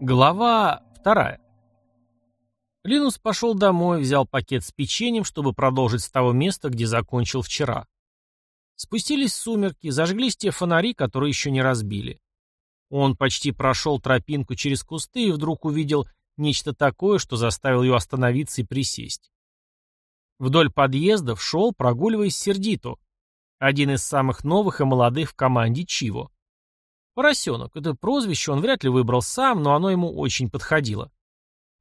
Глава вторая. Линус пошел домой, взял пакет с печеньем, чтобы продолжить с того места, где закончил вчера. Спустились сумерки, зажглись те фонари, которые еще не разбили. Он почти прошел тропинку через кусты и вдруг увидел нечто такое, что заставило ее остановиться и присесть. Вдоль подъездов шел, прогуливаясь Сердито, один из самых новых и молодых в команде Чиво. Поросенок — это прозвище он вряд ли выбрал сам, но оно ему очень подходило.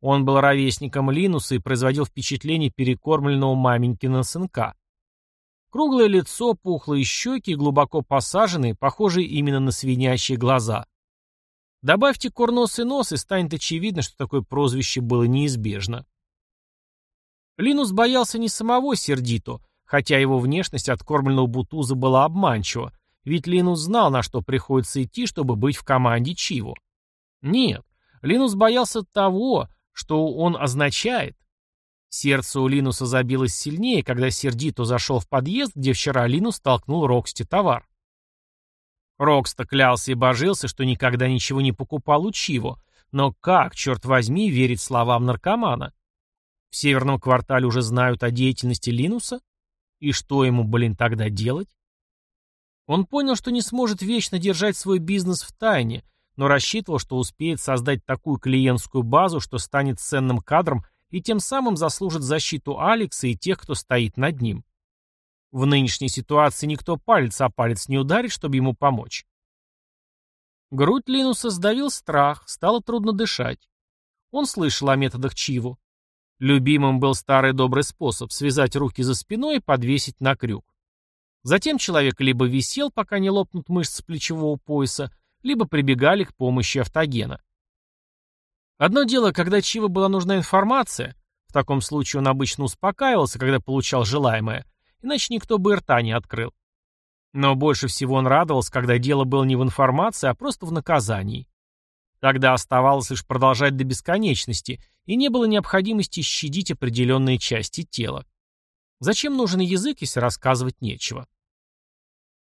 Он был ровесником Линуса и производил впечатление перекормленного маменькина сынка. Круглое лицо, пухлые щеки, глубоко посаженные, похожие именно на свинячьи глаза. Добавьте курносый нос, и станет очевидно, что такое прозвище было неизбежно. Линус боялся не самого Сердито, хотя его внешность откормленного бутуза была обманчива, ведь Линус знал, на что приходится идти, чтобы быть в команде Чиво. Нет, Линус боялся того, что он означает. Сердце у Линуса забилось сильнее, когда Сердито зашел в подъезд, где вчера Линус толкнул Роксте товар. Рокста клялся и божился, что никогда ничего не покупал у Чиво, но как, черт возьми, верить словам наркомана? В северном квартале уже знают о деятельности Линуса? И что ему, блин, тогда делать? Он понял, что не сможет вечно держать свой бизнес в тайне, но рассчитывал, что успеет создать такую клиентскую базу, что станет ценным кадром и тем самым заслужит защиту Алекса и тех, кто стоит над ним. В нынешней ситуации никто палец о палец не ударит, чтобы ему помочь. Грудь Линуса сдавил страх, стало трудно дышать. Он слышал о методах Чиву. Любимым был старый добрый способ связать руки за спиной и подвесить на крюк. Затем человек либо висел, пока не лопнут мышцы плечевого пояса, либо прибегали к помощи автогена. Одно дело, когда Чива была нужна информация, в таком случае он обычно успокаивался, когда получал желаемое, иначе никто бы рта не открыл. Но больше всего он радовался, когда дело было не в информации, а просто в наказании. Тогда оставалось лишь продолжать до бесконечности, и не было необходимости щадить определенные части тела. Зачем нужен язык, если рассказывать нечего?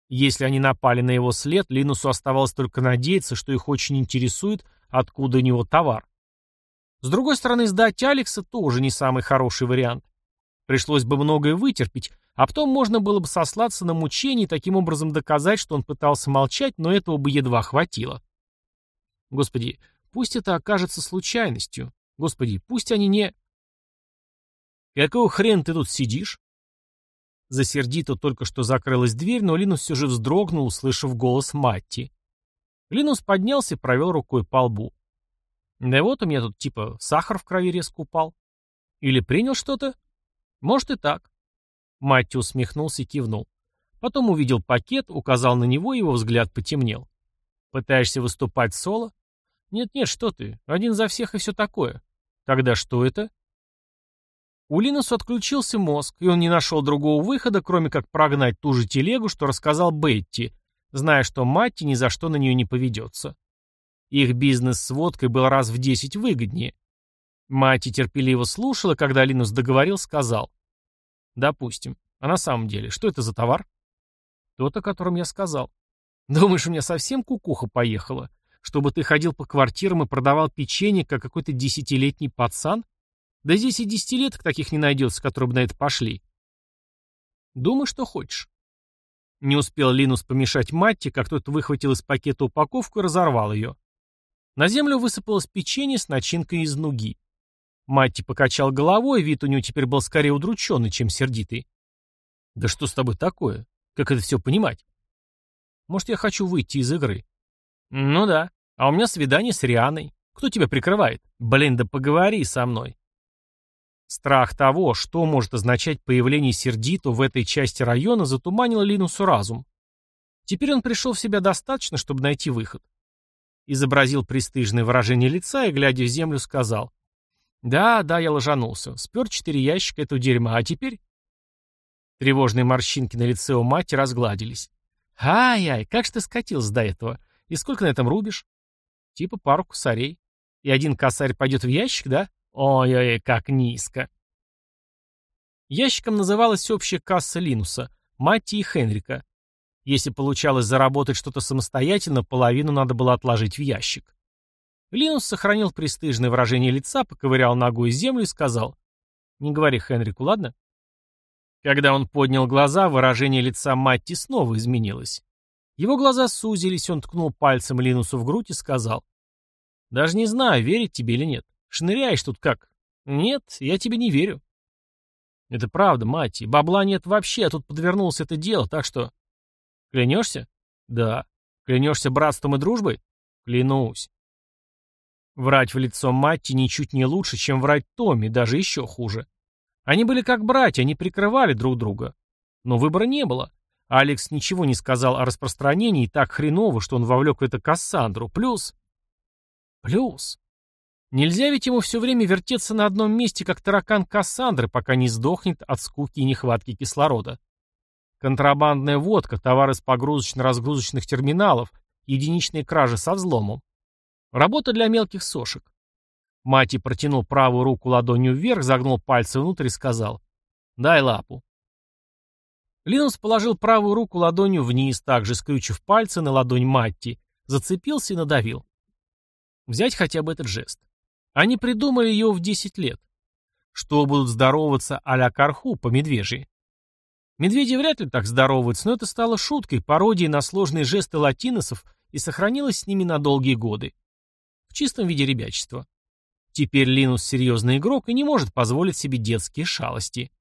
Если они напали на его след, Линусу оставалось только надеяться, что их очень интересует, откуда у него товар. С другой стороны, сдать Алекса тоже не самый хороший вариант. Пришлось бы многое вытерпеть, а потом можно было бы сослаться на мучение и таким образом доказать, что он пытался молчать, но этого бы едва хватило. Господи, пусть это окажется случайностью. Господи, пусть они не... «Какого хрена ты тут сидишь?» За сердито только что закрылась дверь, но Линус все же вздрогнул, услышав голос Матти. Линус поднялся и провел рукой по лбу. «Да вот у меня тут типа сахар в крови резко упал. Или принял что-то? Может и так». Матти усмехнулся и кивнул. Потом увидел пакет, указал на него, и его взгляд потемнел. «Пытаешься выступать соло?» «Нет-нет, что ты, один за всех и все такое. Тогда что это?» У Линусу отключился мозг, и он не нашел другого выхода, кроме как прогнать ту же телегу, что рассказал Бетти, зная, что Матти ни за что на нее не поведется. Их бизнес с водкой был раз в десять выгоднее. Матти терпеливо слушала, когда Линус договорил, сказал. «Допустим. А на самом деле, что это за товар?» «Тот, о котором я сказал». «Думаешь, у меня совсем кукуха поехала? Чтобы ты ходил по квартирам и продавал печенье, как какой-то десятилетний пацан?» Да здесь и десятилеток таких не найдется, которые бы на это пошли. Думай, что хочешь. Не успел Линус помешать Матте, как тот выхватил из пакета упаковку и разорвал ее. На землю высыпалось печенье с начинкой из нуги. Матти покачал головой, вид у него теперь был скорее удрученный, чем сердитый. «Да что с тобой такое? Как это все понимать?» «Может, я хочу выйти из игры?» «Ну да. А у меня свидание с Рианой. Кто тебя прикрывает? Блин, да поговори со мной. Страх того, что может означать появление Сердито в этой части района, затуманил Линусу разум. Теперь он пришел в себя достаточно, чтобы найти выход. Изобразил пристыжное выражение лица и, глядя в землю, сказал. «Да, да, я ложанулся. Спер четыре ящика этого дерьма, а теперь...» Тревожные морщинки на лице у мати разгладились. «Ай-ай, как ж ты скатился до этого? И сколько на этом рубишь?» «Типа пару косарей. И один косарь пойдет в ящик, да?» Ой-ой, как низко. Ящиком называлась общая касса Линуса, Матти и Хенрика. Если получалось заработать что-то самостоятельно, половину надо было отложить в ящик. Линус сохранил престижное выражение лица, поковырял ногой землю и сказал, «Не говори Хенрику, ладно?» Когда он поднял глаза, выражение лица Матти снова изменилось. Его глаза сузились, он ткнул пальцем Линусу в грудь и сказал, «Даже не знаю, верить тебе или нет. Шныряешь тут как? Нет, я тебе не верю». «Это правда, Матти. Бабла нет вообще, а тут подвернулось это дело, так что...» «Клянешься?» «Да». «Клянешься братством и дружбой?» «Клянусь». Врать в лицо Матти ничуть не лучше, чем врать Томми, даже еще хуже. Они были как братья, они прикрывали друг друга. Но выбора не было. Алекс ничего не сказал о распространении, и так хреново, что он вовлек в это Кассандру. Плюс... Плюс... Нельзя ведь ему все время вертеться на одном месте, как таракан Кассандры, пока не сдохнет от скуки и нехватки кислорода. Контрабандная водка, товары с погрузочно-разгрузочных терминалов, единичные кражи со взломом. Работа для мелких сошек. Мати протянул правую руку ладонью вверх, загнул пальцы внутрь и сказал «Дай лапу». Линус положил правую руку ладонью вниз, также скрючив пальцы на ладонь Матти, зацепился и надавил. Взять хотя бы этот жест. Они придумали его в 10 лет. Что будут здороваться а-ля Карху по медвежьи? Медведи вряд ли так здороваются, но это стало шуткой, пародией на сложные жесты латиносов и сохранилось с ними на долгие годы чистом виде ребячества. Теперь Линус серьезный игрок и не может позволить себе детские шалости.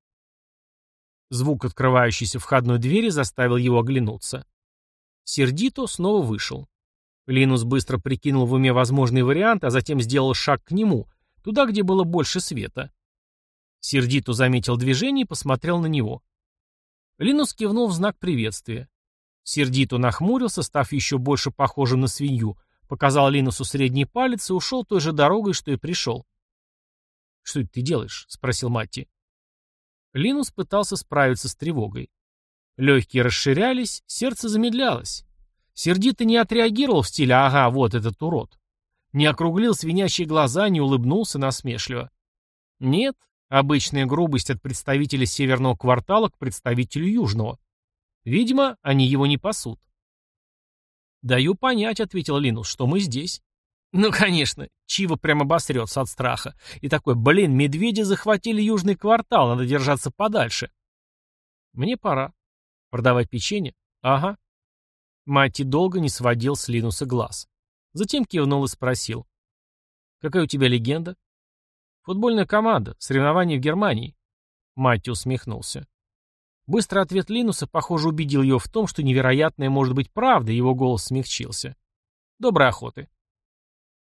Звук открывающейся входной двери заставил его оглянуться. Сердито снова вышел. Линус быстро прикинул в уме возможный вариант, а затем сделал шаг к нему, туда, где было больше света. Сердито заметил движение и посмотрел на него. Линус кивнул в знак приветствия. Сердито нахмурился, став еще больше похожим на свинью, Показал Линусу средний палец и ушел той же дорогой, что и пришел. «Что это ты делаешь?» — спросил Матти. Линус пытался справиться с тревогой. Легкие расширялись, сердце замедлялось. Сердито не отреагировал в стиле «ага, вот этот урод». Не округлил свинящие глаза, не улыбнулся насмешливо. Нет, обычная грубость от представителя северного квартала к представителю южного. Видимо, они его не пасут. «Даю понять», — ответил Линус, — «что мы здесь». Ну, конечно, Чива прямо обосрется от страха. И такой, блин, медведи захватили южный квартал, надо держаться подальше. Мне пора. Продавать печенье? Ага. Матти долго не сводил с Линуса глаз. Затем кивнул и спросил. Какая у тебя легенда? Футбольная команда, соревнования в Германии. Матти усмехнулся. Быстрый ответ Линуса, похоже, убедил его в том, что невероятное может быть правда, его голос смягчился. «Доброй охоты».